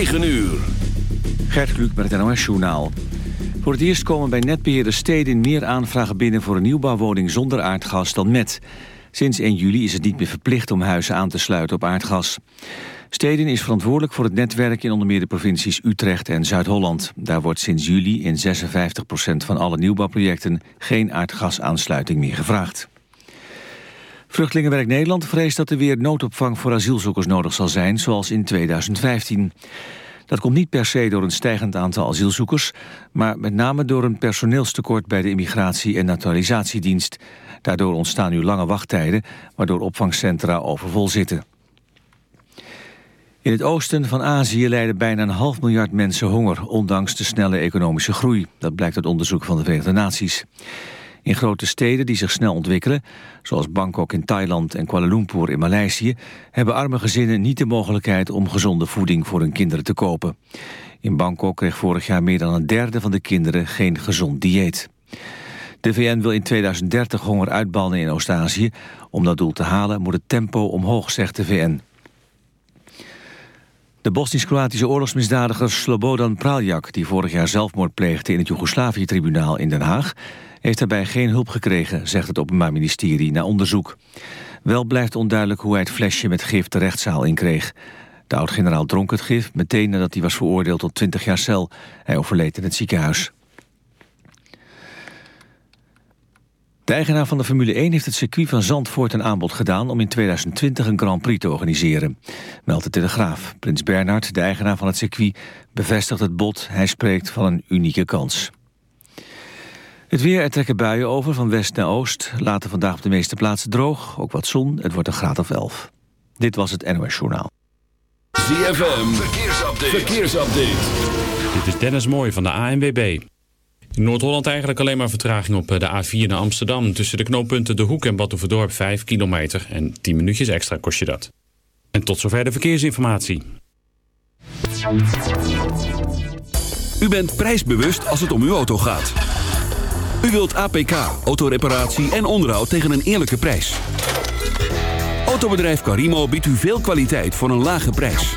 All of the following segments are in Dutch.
9 uur. Gert Kluk met het NOS-journaal. Voor het eerst komen bij netbeheerder steden meer aanvragen binnen... voor een nieuwbouwwoning zonder aardgas dan met. Sinds 1 juli is het niet meer verplicht om huizen aan te sluiten op aardgas. Steden is verantwoordelijk voor het netwerk in onder meer de provincies Utrecht en Zuid-Holland. Daar wordt sinds juli in 56% van alle nieuwbouwprojecten geen aardgasaansluiting meer gevraagd. Vluchtelingenwerk Nederland vreest dat er weer noodopvang voor asielzoekers nodig zal zijn, zoals in 2015. Dat komt niet per se door een stijgend aantal asielzoekers... maar met name door een personeelstekort bij de Immigratie- en Naturalisatiedienst. Daardoor ontstaan nu lange wachttijden, waardoor opvangcentra overvol zitten. In het oosten van Azië lijden bijna een half miljard mensen honger... ondanks de snelle economische groei. Dat blijkt uit onderzoek van de Verenigde Naties. In grote steden die zich snel ontwikkelen, zoals Bangkok in Thailand en Kuala Lumpur in Maleisië, hebben arme gezinnen niet de mogelijkheid om gezonde voeding voor hun kinderen te kopen. In Bangkok kreeg vorig jaar meer dan een derde van de kinderen geen gezond dieet. De VN wil in 2030 honger uitbannen in Oost-Azië. Om dat doel te halen moet het tempo omhoog, zegt de VN. De Bosnisch-Kroatische oorlogsmisdadiger Slobodan Praljak... die vorig jaar zelfmoord pleegde in het Joegoslavië-tribunaal in Den Haag heeft daarbij geen hulp gekregen, zegt het Openbaar Ministerie na onderzoek. Wel blijft onduidelijk hoe hij het flesje met gif de rechtszaal inkreeg. De oud-generaal dronk het gif meteen nadat hij was veroordeeld tot 20 jaar cel. Hij overleed in het ziekenhuis. De eigenaar van de Formule 1 heeft het circuit van Zandvoort een aanbod gedaan... om in 2020 een Grand Prix te organiseren. Meldt de Telegraaf. Prins Bernhard, de eigenaar van het circuit, bevestigt het bod. Hij spreekt van een unieke kans. Het weer, er trekken buien over van west naar oost. Later vandaag op de meeste plaatsen droog, ook wat zon. Het wordt een graad of 11. Dit was het NOS Journaal. ZFM, verkeersupdate. verkeersupdate. Dit is Dennis Mooij van de ANWB. In Noord-Holland eigenlijk alleen maar vertraging op de A4 naar Amsterdam. Tussen de knooppunten De Hoek en Batuverdorp 5 kilometer. En 10 minuutjes extra kost je dat. En tot zover de verkeersinformatie. U bent prijsbewust als het om uw auto gaat. U wilt APK, autoreparatie en onderhoud tegen een eerlijke prijs. Autobedrijf Carimo biedt u veel kwaliteit voor een lage prijs.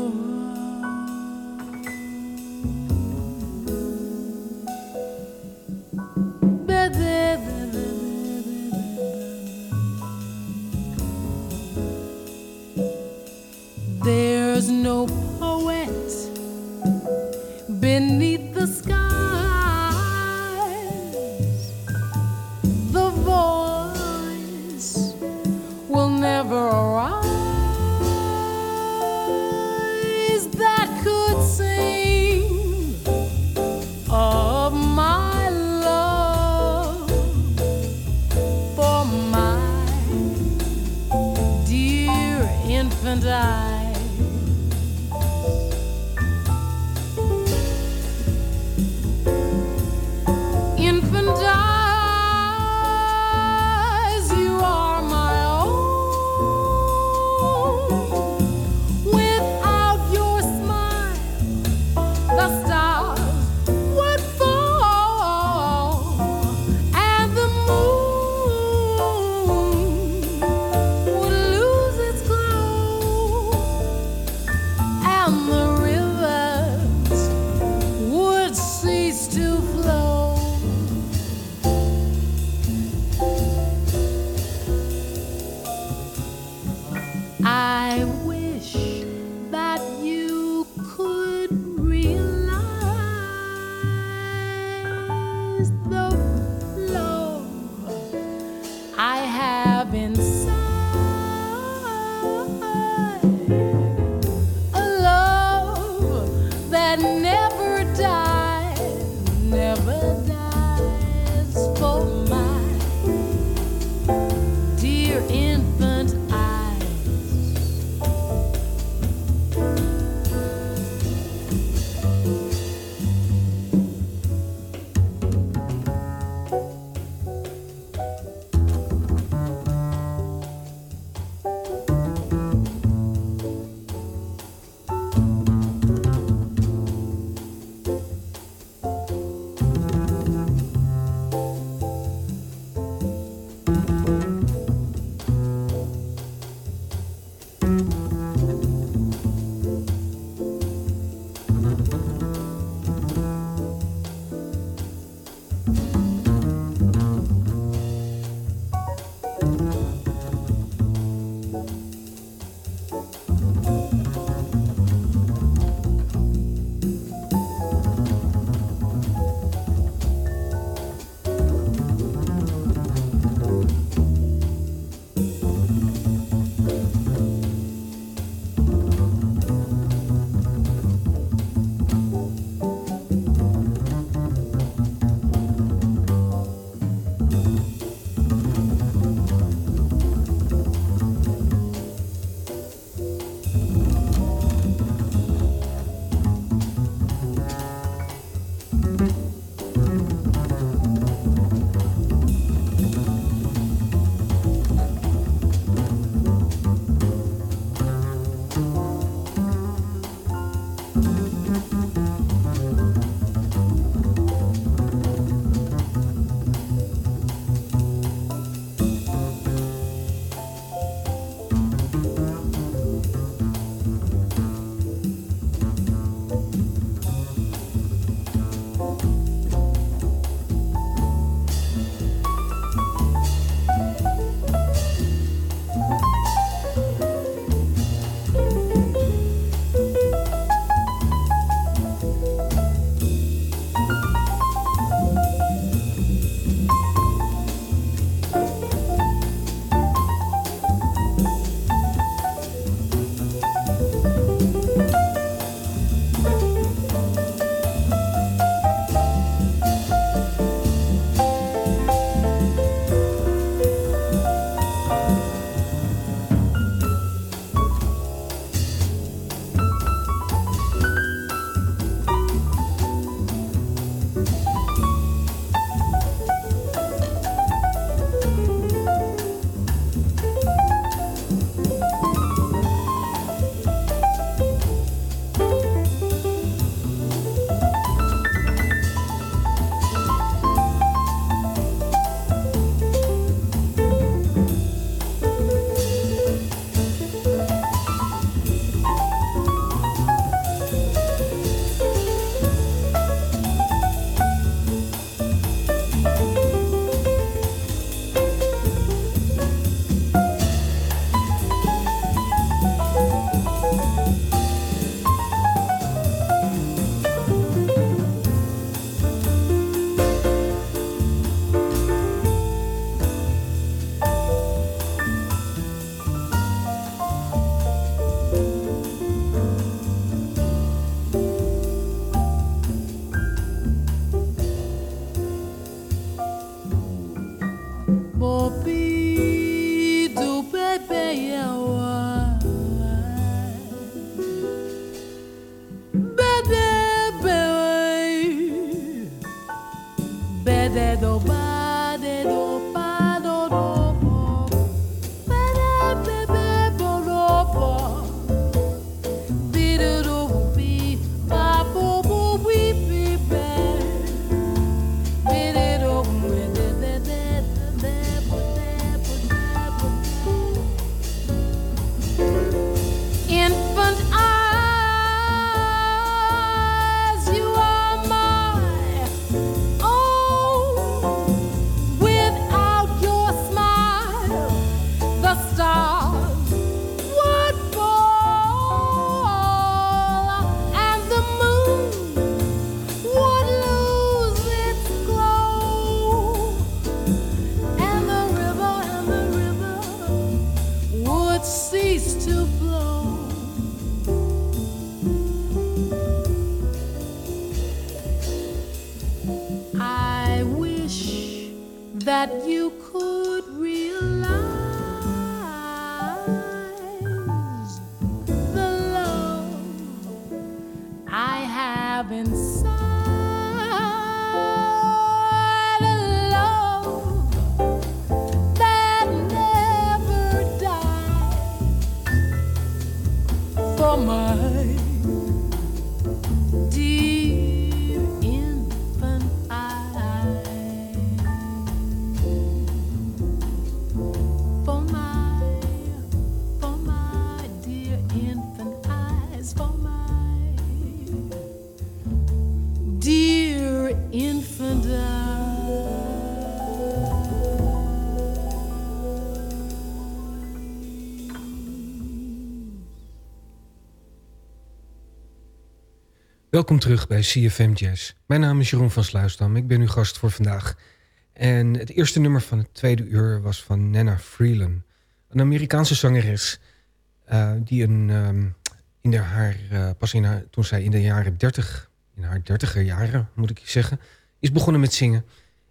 No poet beneath the skies. Welkom terug bij CFM Jazz. Mijn naam is Jeroen van Sluisdam. Ik ben uw gast voor vandaag. En het eerste nummer van het tweede uur was van Nana Freeland. Een Amerikaanse zangeres eh, die een, ehm, in haar, eh, pas in haar, toen zij in de jaren 30, in haar dertiger jaren moet ik zeggen, is begonnen met zingen.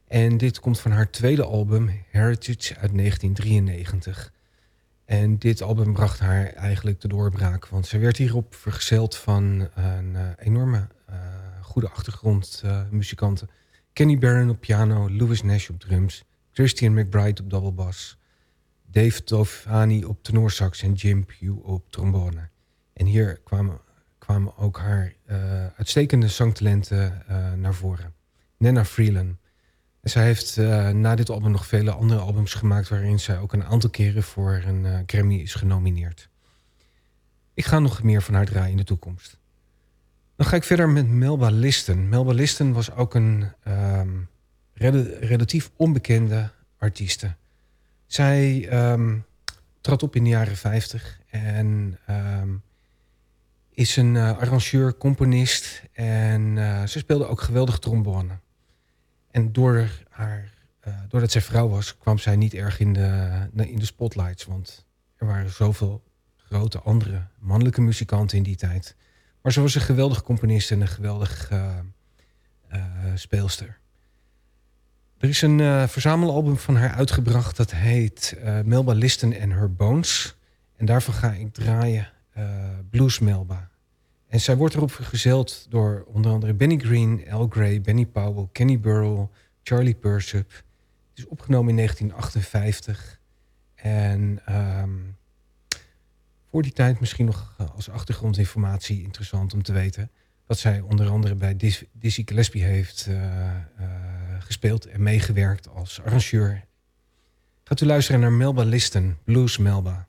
En dit komt van haar tweede album, Heritage uit 1993. En dit album bracht haar eigenlijk de doorbraak. Want ze werd hierop vergezeld van een eh, enorme eh, goede achtergrondmuzikanten. Kenny Barron op piano, Louis Nash op drums... Christian McBride op double. Dave Tofani op tenorsax en Jim Pugh op trombone. En hier kwamen, kwamen ook haar eh, uitstekende zangtalenten eh, naar voren. Nana Freeland. Zij heeft eh, na dit album nog vele andere albums gemaakt... waarin zij ook een aantal keren voor een eh, Grammy is genomineerd. Ik ga nog meer van haar draaien in de toekomst. Dan ga ik verder met Melba Listen. Melba Listen was ook een ehm, rel- relatief onbekende artieste. Zij ehm, trad op in de jaren 50 en ehm, is een eh, arrangeur, componist en ze speelde ook geweldig trombone. En door haar, eh, doordat zij vrouw was, kwam zij niet erg in de, in de spotlights. Want er waren zoveel grote andere mannelijke muzikanten in die tijd. Maar ze was een geweldige componist en een geweldig eh, eh, speelster. Er is een verzamelalbum van haar uitgebracht. Dat heet Melba Listen and Her Bones. En daarvan ga ik draaien Blues Melba. En zij wordt erop vergezeld door onder andere Benny Green, Al Gray, Benny Powell, Kenny Burrell, Charlie Persip. Het is opgenomen in 1958. En ehm, voor die tijd misschien nog eh, als achtergrondinformatie interessant om te weten... dat zij onder andere bij Dizzy Gillespie heeft eh, eh, gespeeld en meegewerkt als arrangeur. Gaat u luisteren naar Melba Listen, Blues Melba.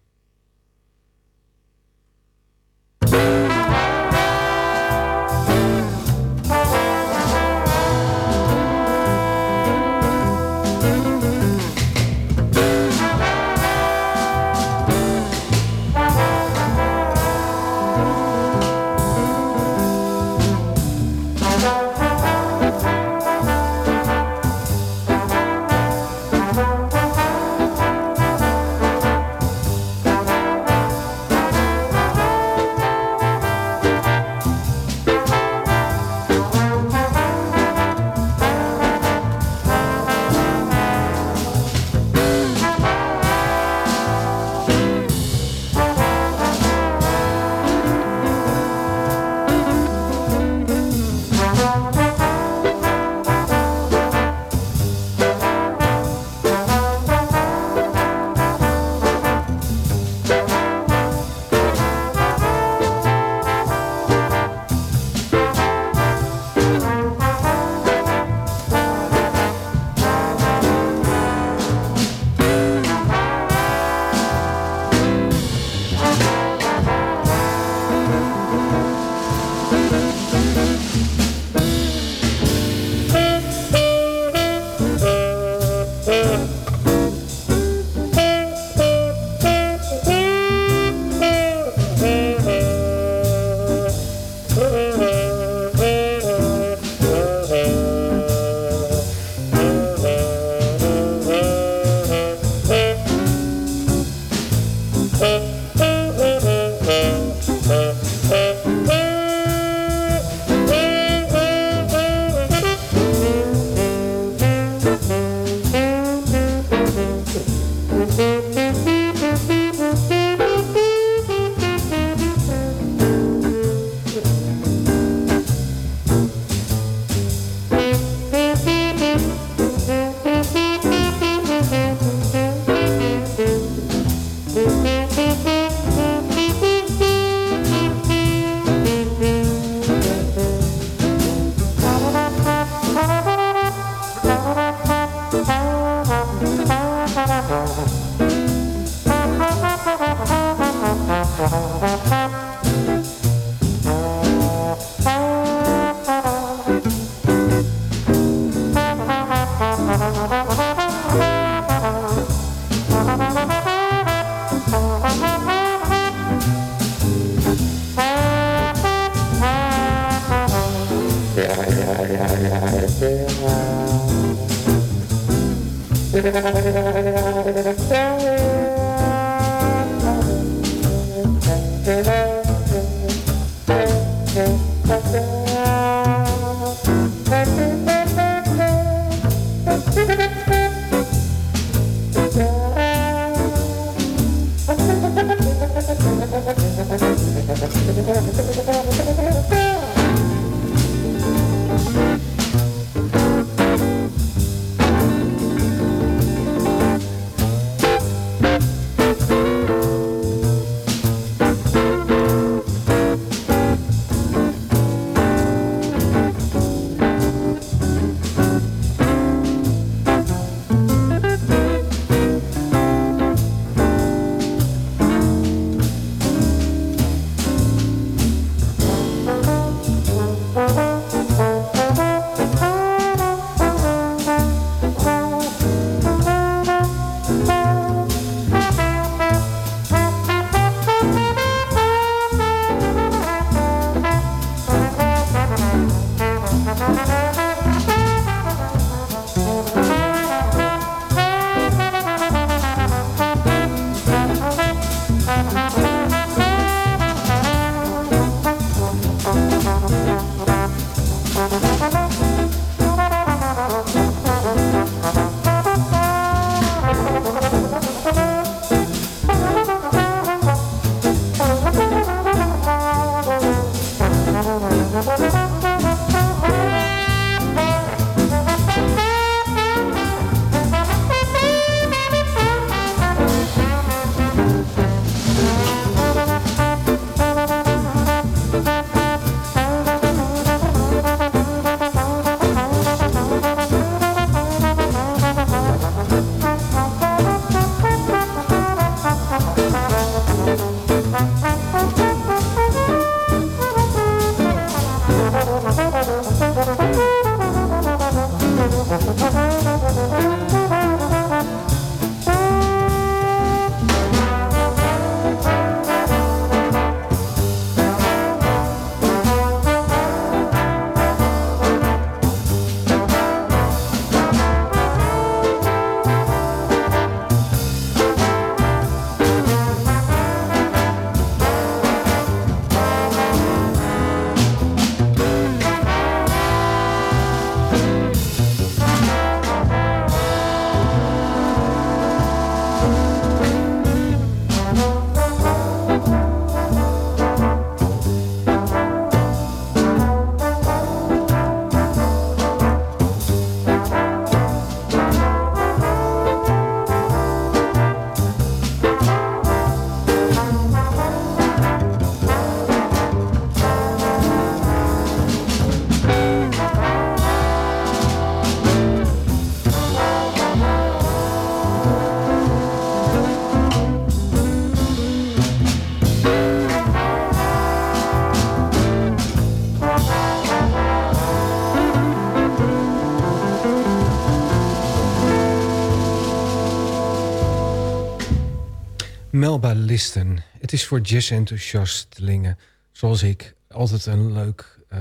Melba Listen. Het is voor jazz-enthousiastelingen zoals ik altijd een leuk, eh,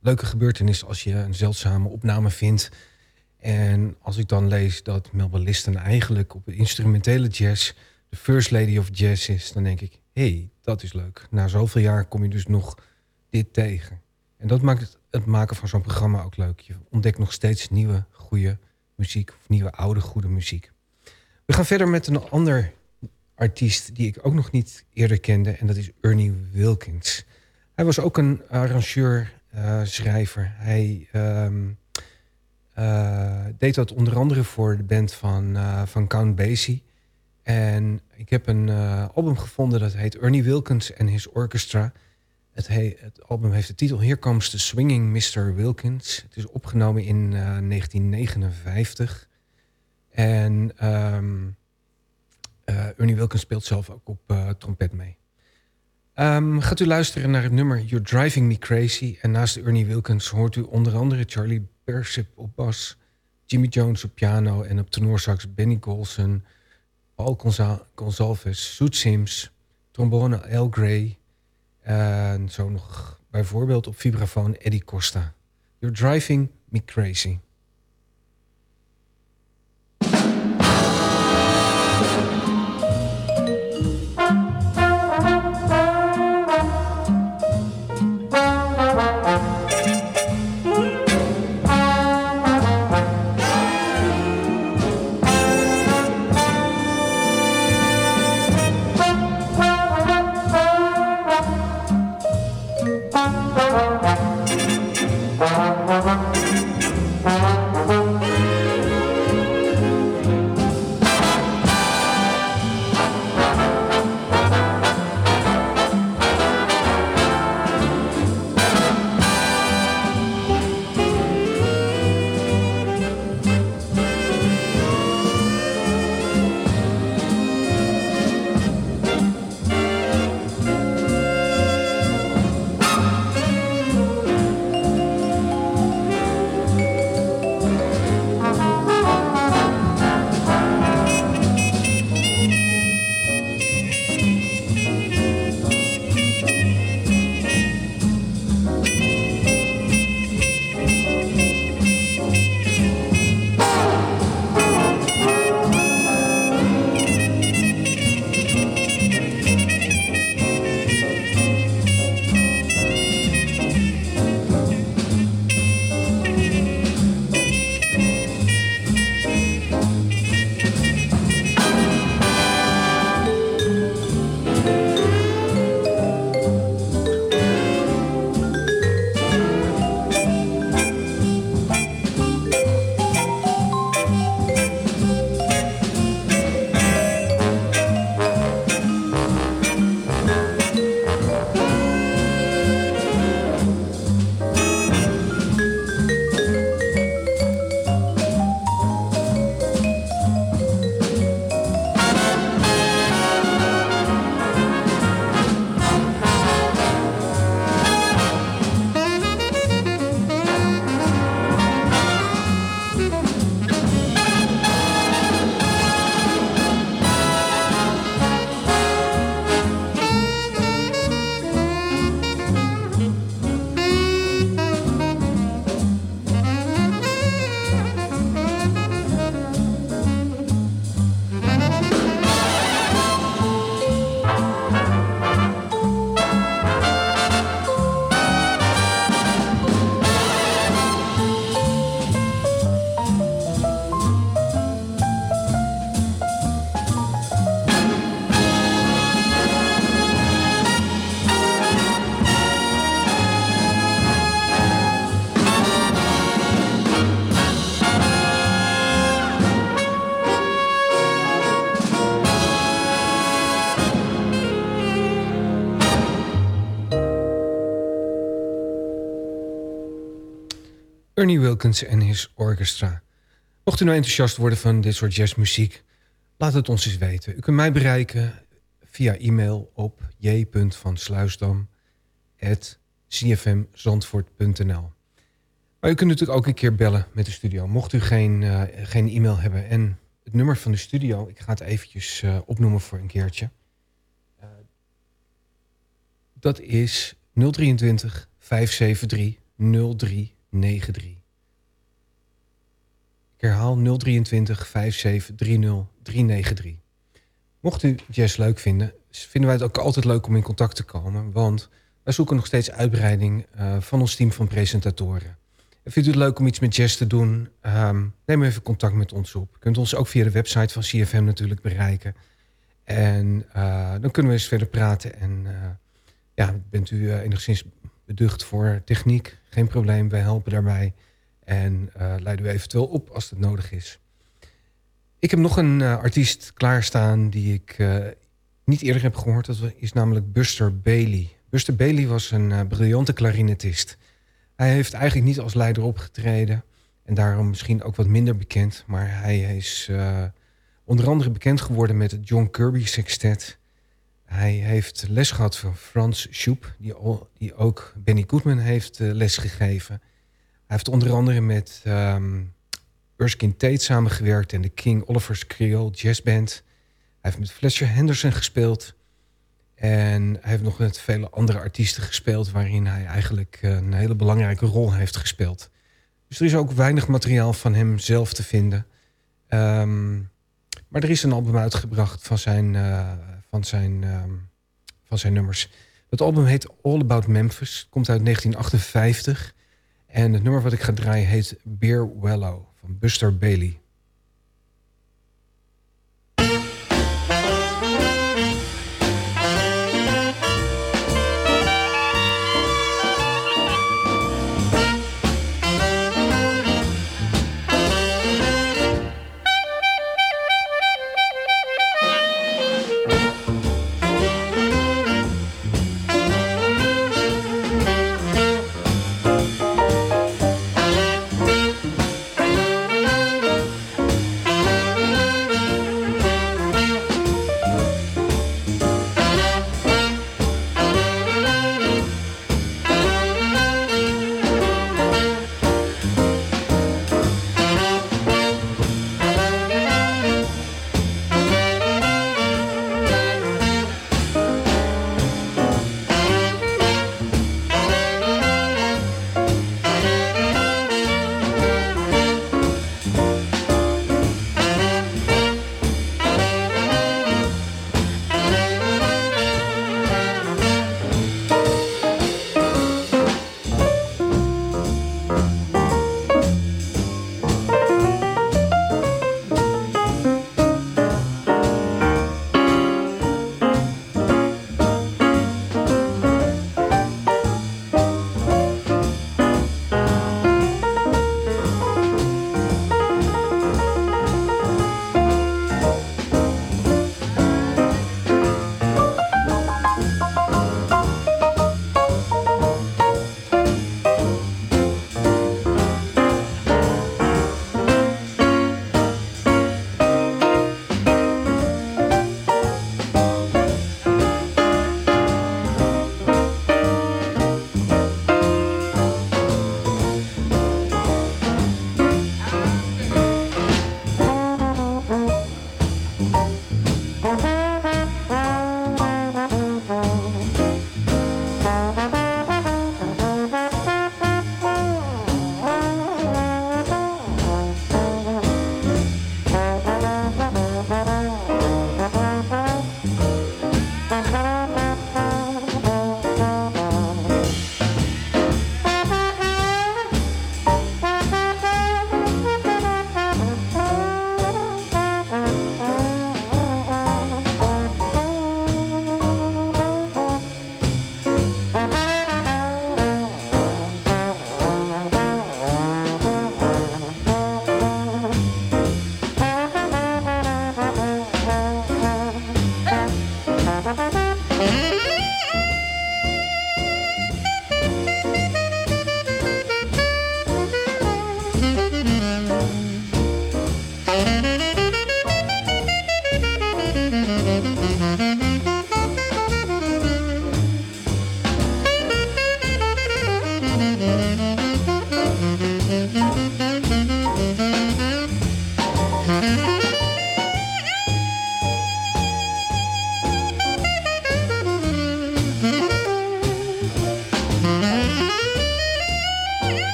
leuke gebeurtenis als je een zeldzame opname vindt. En als ik dan lees dat Melba Listen eigenlijk op instrumentele jazz de first lady of jazz is, dan denk ik, hey, dat is leuk. Na zoveel jaar kom je dus nog dit tegen. En dat maakt het, het maken van zo'n programma ook leuk. Je ontdekt nog steeds nieuwe, goede muziek of nieuwe, oude, goede muziek. We gaan verder met een ander artiest die ik ook nog niet eerder kende. En dat is Ernie Wilkins. Hij was ook een arrangeur, uh, schrijver. Hij um, uh, deed dat onder andere voor de band van, uh, van Count Basie. En ik heb een album gevonden dat heet Ernie Wilkins and His Orchestra. Het, he het, album heeft de titel Here Comes the Swinging Mr. Wilkins. Het is opgenomen in 1959. En... Uh, Ernie Wilkins speelt zelf ook op uh, trompet mee. Um, gaat u luisteren naar het nummer You're Driving Me Crazy. En naast Ernie Wilkins hoort u onder andere Charlie Persip op bas... Jimmy Jones op piano en op tenorsax Benny Golson... Paul Gonzalez, Soet Sims, trombone Al Gray... en zo nog bijvoorbeeld op vibrafoon Eddie Costa. You're Driving Me Crazy. Ernie Wilkins en his orchestra. Mocht u nou enthousiast worden van dit soort jazzmuziek... laat het ons eens weten. U kunt mij bereiken via e-mail op j.vansluisdam.cfmzandvoort.nl Maar u kunt natuurlijk ook een keer bellen met de studio. Mocht u geen, uh, geen e-mail hebben en het nummer van de studio... ik ga het eventjes uh, opnoemen voor een keertje. Uh, dat is 023 573 0393. Ik herhaal 023 57 30 393. Mocht u jazz leuk vinden, vinden wij het ook altijd leuk om in contact te komen. Want wij zoeken nog steeds uitbreiding uh, van ons team van presentatoren. En vindt u het leuk om iets met jazz te doen? Um, neem even contact met ons op. U kunt ons ook via de website van CFM natuurlijk bereiken. En uh, dan kunnen we eens verder praten. En uh, ja, bent u enigszins beducht voor techniek? Geen probleem, wij helpen daarbij. En uh, leiden u eventueel op als het nodig is. Ik heb nog een uh, artiest klaarstaan die ik uh, niet eerder heb gehoord. Dat is namelijk Buster Bailey. Buster Bailey was een briljante klarinetist. Hij heeft eigenlijk niet als leider opgetreden. En daarom misschien ook wat minder bekend. Maar hij is onder andere bekend geworden met het John Kirby Sextet. Hij heeft les gehad van Frans Schoep, die, ook Benny Goodman heeft les gegeven. Hij heeft onder andere met um, Erskine Tate samengewerkt... en de King Oliver's Creole Jazz Band. Hij heeft met Fletcher Henderson gespeeld. En hij heeft nog met vele andere artiesten gespeeld... waarin hij eigenlijk een hele belangrijke rol heeft gespeeld. Dus er is ook weinig materiaal van hem zelf te vinden. Um, maar er is een album uitgebracht van zijn, uh, van zijn, um, van zijn nummers. Het album heet All About Memphis. Komt uit 1958... En het nummer wat ik ga draaien heet Beer Wellow van Buster Bailey.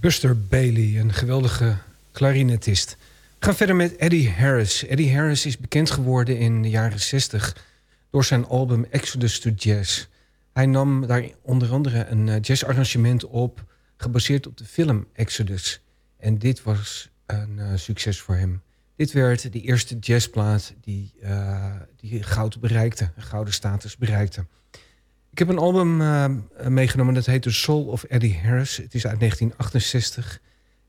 Buster Bailey, een geweldige klarinetist. We gaan verder met Eddie Harris. Eddie Harris is bekend geworden in de jaren 60 door zijn album Exodus to Jazz. Hij nam daar onder andere een eh, jazzarrangement op, gebaseerd op de film Exodus. En dit was een uh, succes voor hem. Dit werd de eerste jazzplaat die, uh, die goud bereikte, een gouden status bereikte. Ik heb een album uh, meegenomen dat heet The Soul of Eddie Harris. Het is uit 1968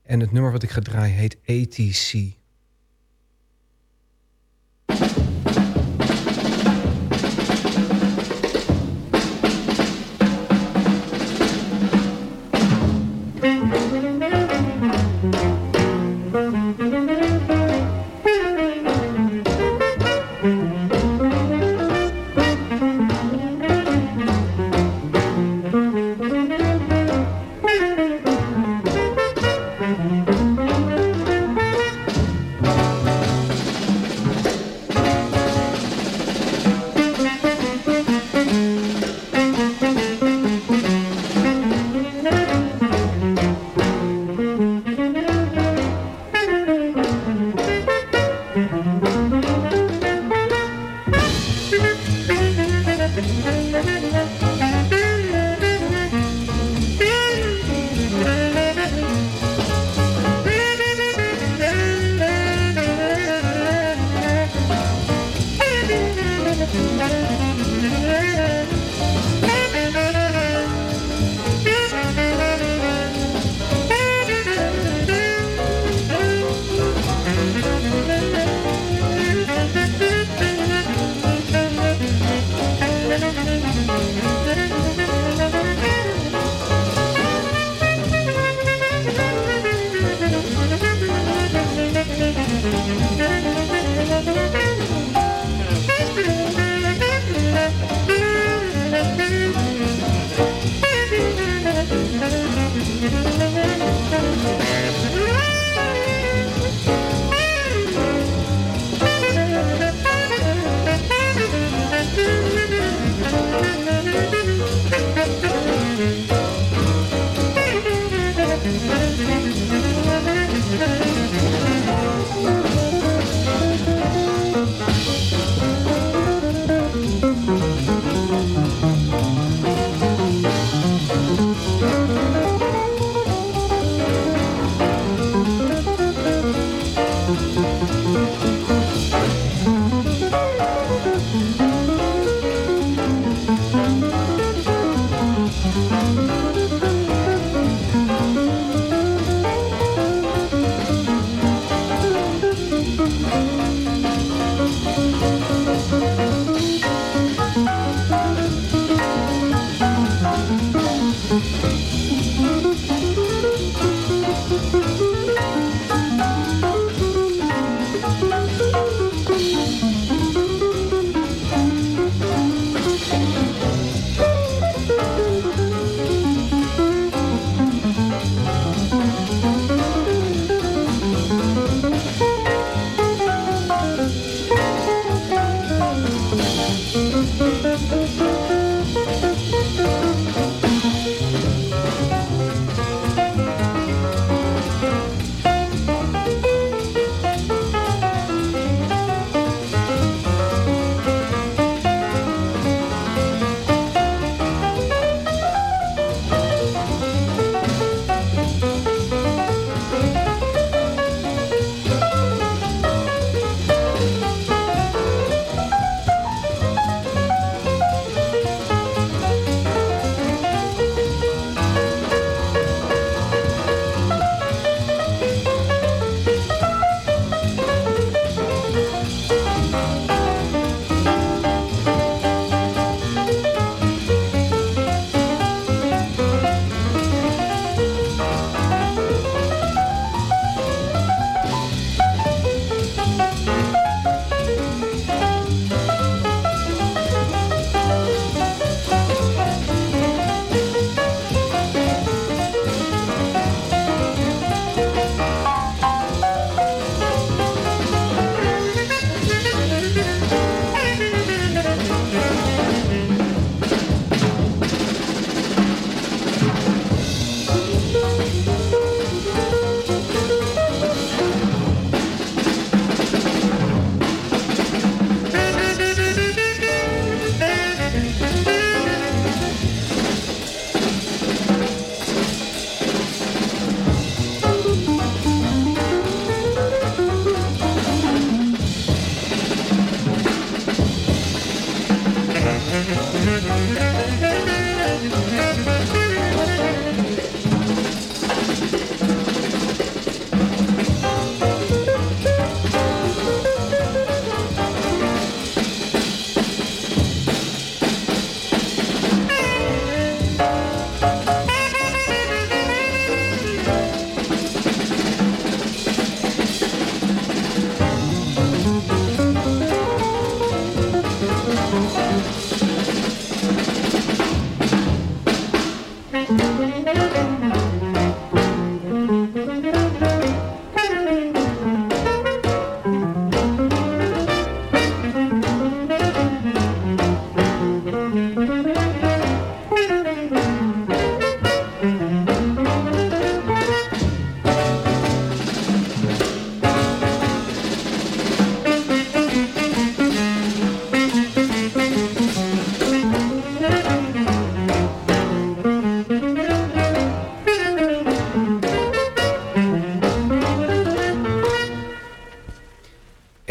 en het nummer wat ik ga draaien heet ATC.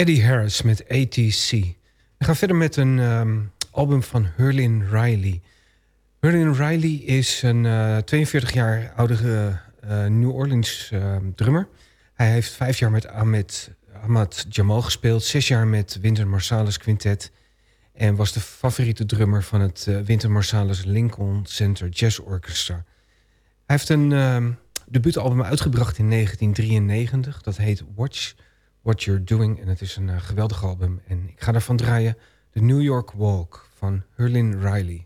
Eddie Harris met ATC. We gaan verder met een ehm, album van Hurlin Riley. Hurlin Riley is een uh, 42 jaar oude uh, New Orleans uh, drummer. Hij heeft vijf jaar met Ahmed, Ahmad Jamal gespeeld... zes jaar met Winter Marsalis Quintet... en was de favoriete drummer van het Winter Marsalis Lincoln Center Jazz Orchestra. Hij heeft een ehm, debuutalbum uitgebracht in 1993. Dat heet Watch What You're Doing. En het is een uh, geweldig album. En ik ga daarvan draaien The New York Walk van Hurlin Riley.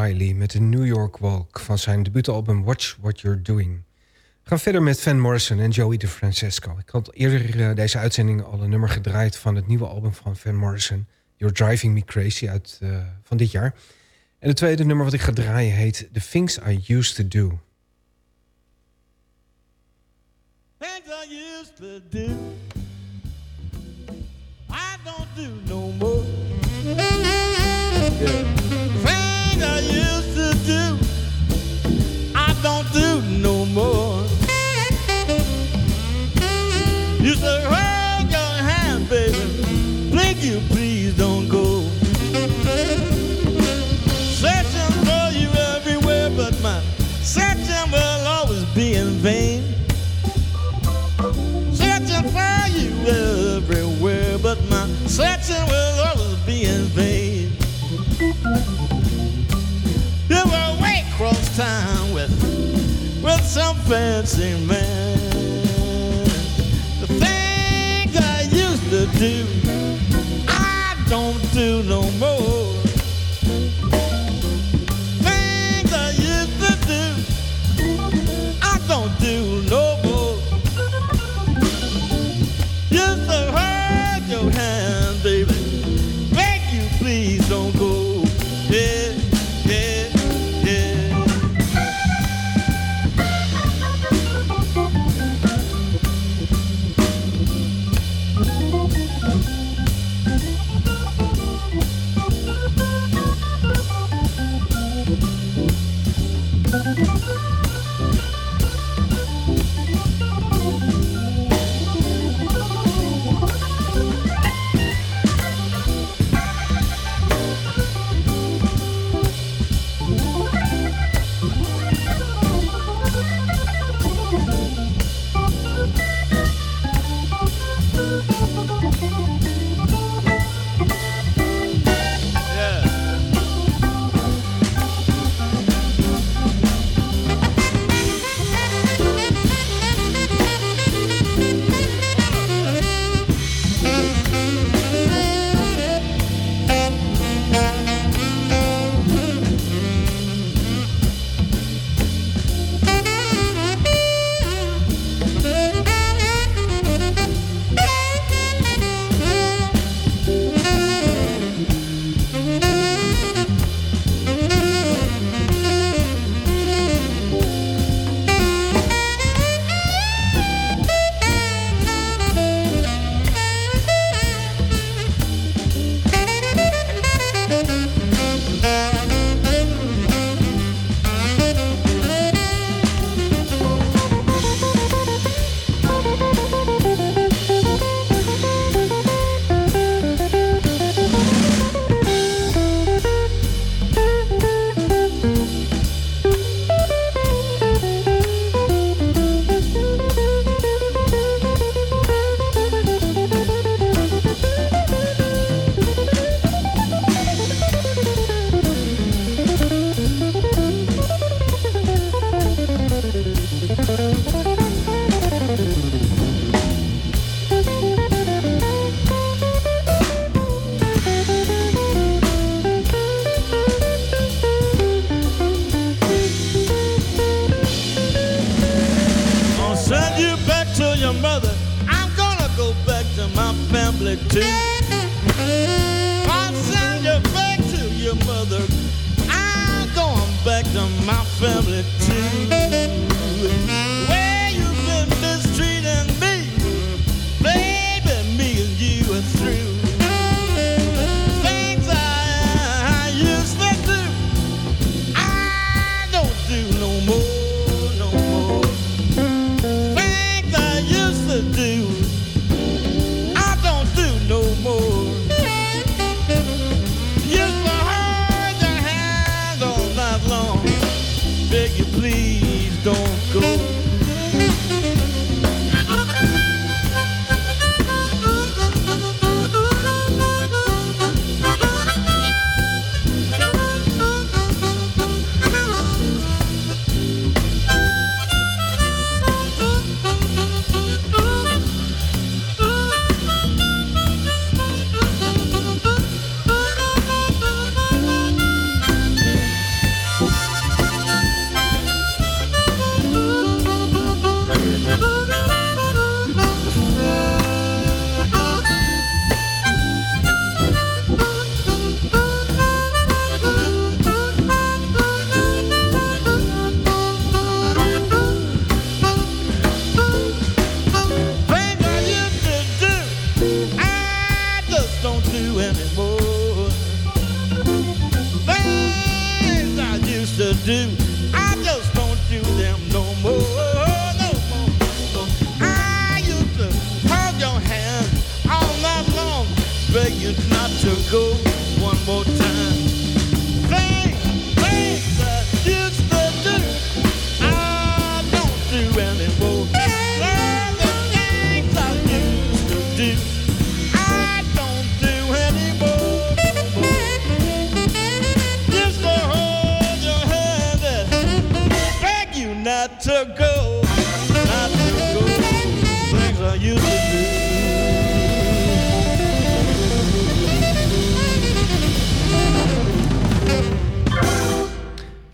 Riley met de New York Walk van zijn debuutalbum Watch What You're Doing. We gaan verder met Van Morrison en Joey DeFrancesco. Ik had eerder uh, deze uitzending al een nummer gedraaid van het nieuwe album van Van Morrison, You're Driving Me Crazy, uit, uh, van dit jaar. En het tweede nummer wat ik ga draaien heet The Things I Used to Do. Things I used to do, I don't do no more. Yeah. I used to do,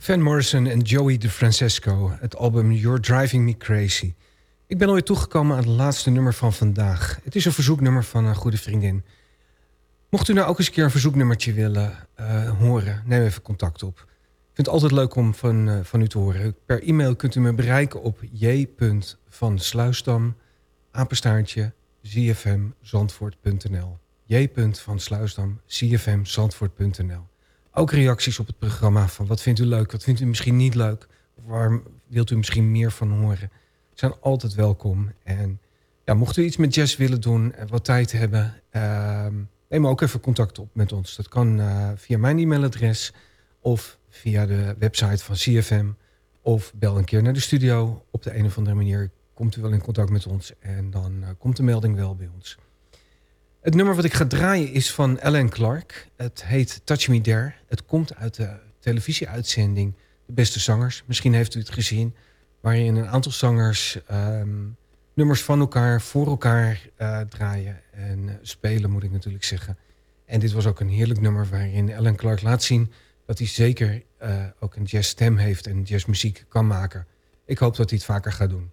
Van Morrison en Joey DeFrancesco, het album You're Driving Me Crazy. Ik ben alweer toegekomen aan het laatste nummer van vandaag. Het is een verzoeknummer van een goede vriendin. Mocht u nou ook eens een keer een verzoeknummertje willen eh, horen, neem even contact op. Ik vind het altijd leuk om van, eh, van u te horen. Per e-mail kunt u me bereiken op j.vansluisdam, apenstaartje, zfmzandvoort.nl. j.vansluisdam, zfmzandvoort.nl. Ook reacties op het programma van wat vindt u leuk, wat vindt u misschien niet leuk, waar wilt u misschien meer van horen, zijn altijd welkom. En ja, mocht u iets met jazz willen doen en wat tijd hebben, ehm, neem ook even contact op met ons. Dat kan eh, via mijn e-mailadres of via de website van CFM of bel een keer naar de studio. Op de een of andere manier komt u wel in contact met ons en dan eh, komt de melding wel bij ons. Het nummer wat ik ga draaien is van Alan Clark. Het heet Touch Me There. Het komt uit de televisieuitzending De Beste Zangers. Misschien heeft u het gezien. Waarin een aantal zangers ehm, nummers van elkaar, voor elkaar eh, draaien. En eh, spelen moet ik natuurlijk zeggen. En dit was ook een heerlijk nummer waarin Alan Clark laat zien... dat hij zeker eh, ook een jazzstem heeft en jazzmuziek kan maken. Ik hoop dat hij het vaker gaat doen.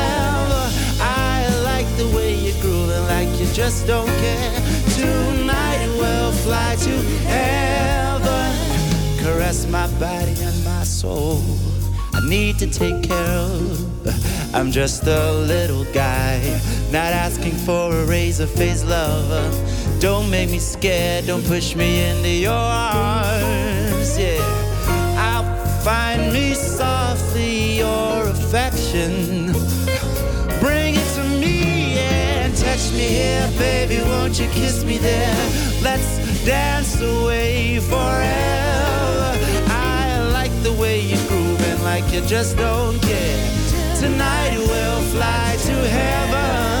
The way you're grooving, like you just don't care. Tonight we'll fly to heaven, caress my body and my soul. I need to take care of. I'm just a little guy, not asking for a razor face lover. Don't make me scared, don't push me into your arms, yeah. I'll find me softly your affection. Me here, baby. Won't you kiss me there? Let's dance away forever. I like the way you're grooving, like you just don't care. Tonight we'll fly to heaven,